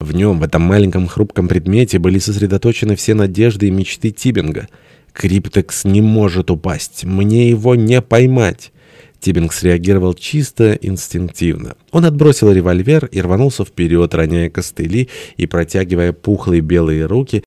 В нем, в этом маленьком хрупком предмете, были сосредоточены все надежды и мечты Тибинга. «Криптекс не может упасть. Мне его не поймать». Тибинг среагировал чисто инстинктивно. Он отбросил револьвер и рванулся вперед, роняя костыли и протягивая пухлые белые руки,